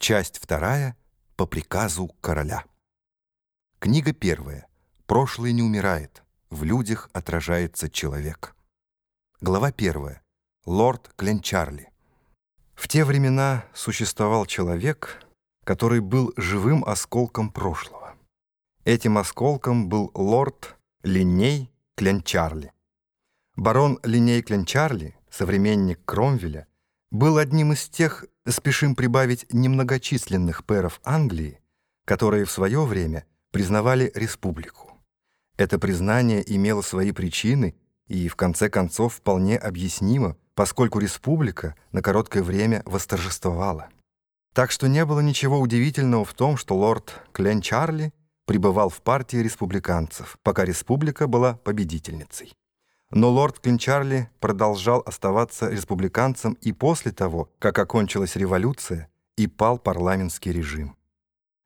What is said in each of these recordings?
Часть вторая. По приказу короля. Книга первая. Прошлое не умирает. В людях отражается человек. Глава первая. Лорд Кленчарли. В те времена существовал человек, который был живым осколком прошлого. Этим осколком был лорд Линей Кленчарли. Барон Линей Кленчарли, современник Кромвеля, был одним из тех, спешим прибавить, немногочисленных пэров Англии, которые в свое время признавали республику. Это признание имело свои причины и, в конце концов, вполне объяснимо, поскольку республика на короткое время восторжествовала. Так что не было ничего удивительного в том, что лорд Клен Чарли пребывал в партии республиканцев, пока республика была победительницей. Но лорд Клинчарли продолжал оставаться республиканцем и после того, как окончилась революция и пал парламентский режим.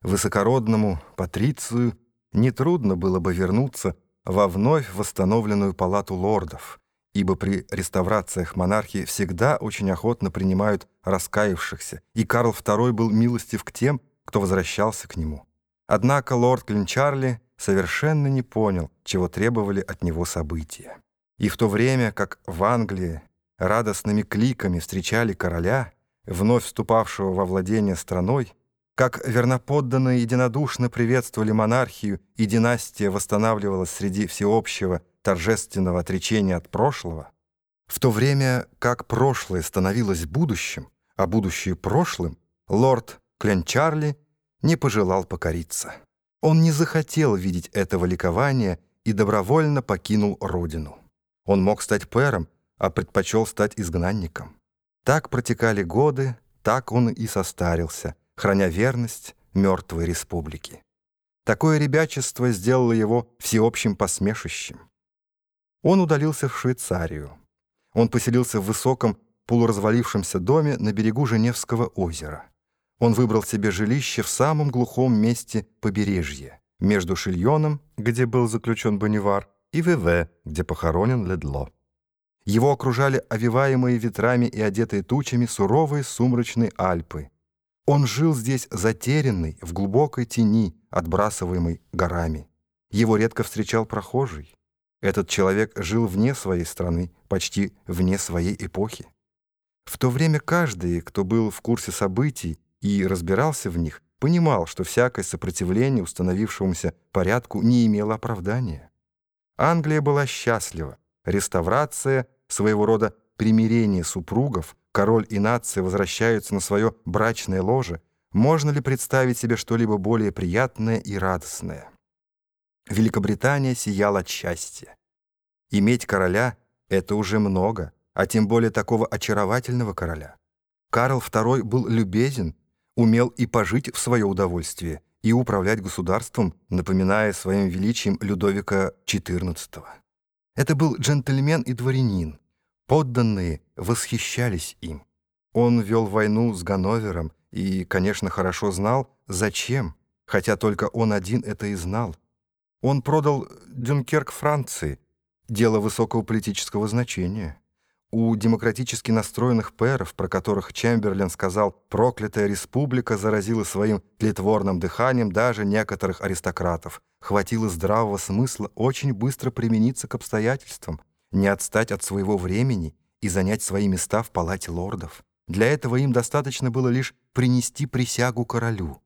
Высокородному Патрицию нетрудно было бы вернуться во вновь восстановленную палату лордов, ибо при реставрациях монархии всегда очень охотно принимают раскаявшихся, и Карл II был милостив к тем, кто возвращался к нему. Однако лорд Клинчарли совершенно не понял, чего требовали от него события. И в то время, как в Англии радостными кликами встречали короля, вновь вступавшего во владение страной, как верноподданные единодушно приветствовали монархию и династия восстанавливалась среди всеобщего торжественного отречения от прошлого, в то время как прошлое становилось будущим, а будущее прошлым, лорд Кленчарли не пожелал покориться. Он не захотел видеть этого ликования и добровольно покинул родину. Он мог стать пэром, а предпочел стать изгнанником. Так протекали годы, так он и состарился, храня верность мертвой республике. Такое ребячество сделало его всеобщим посмешищем. Он удалился в Швейцарию. Он поселился в высоком полуразвалившемся доме на берегу Женевского озера. Он выбрал себе жилище в самом глухом месте побережья, между Шильоном, где был заключен Бонневар, и ВВ, где похоронен Ледло. Его окружали овиваемые ветрами и одетые тучами суровые сумрачные Альпы. Он жил здесь затерянный, в глубокой тени, отбрасываемой горами. Его редко встречал прохожий. Этот человек жил вне своей страны, почти вне своей эпохи. В то время каждый, кто был в курсе событий и разбирался в них, понимал, что всякое сопротивление установившемуся порядку не имело оправдания. Англия была счастлива. Реставрация, своего рода примирение супругов, король и нация возвращаются на свое брачное ложе. Можно ли представить себе что-либо более приятное и радостное? Великобритания сияла от счастья. Иметь короля — это уже много, а тем более такого очаровательного короля. Карл II был любезен, умел и пожить в свое удовольствие, и управлять государством, напоминая своим величием Людовика XIV. Это был джентльмен и дворянин. Подданные восхищались им. Он вел войну с Ганновером и, конечно, хорошо знал, зачем, хотя только он один это и знал. Он продал Дюнкерк Франции, дело высокого политического значения у демократически настроенных пэров, про которых Чемберлен сказал «проклятая республика заразила своим тлетворным дыханием даже некоторых аристократов», хватило здравого смысла очень быстро примениться к обстоятельствам, не отстать от своего времени и занять свои места в палате лордов. Для этого им достаточно было лишь принести присягу королю.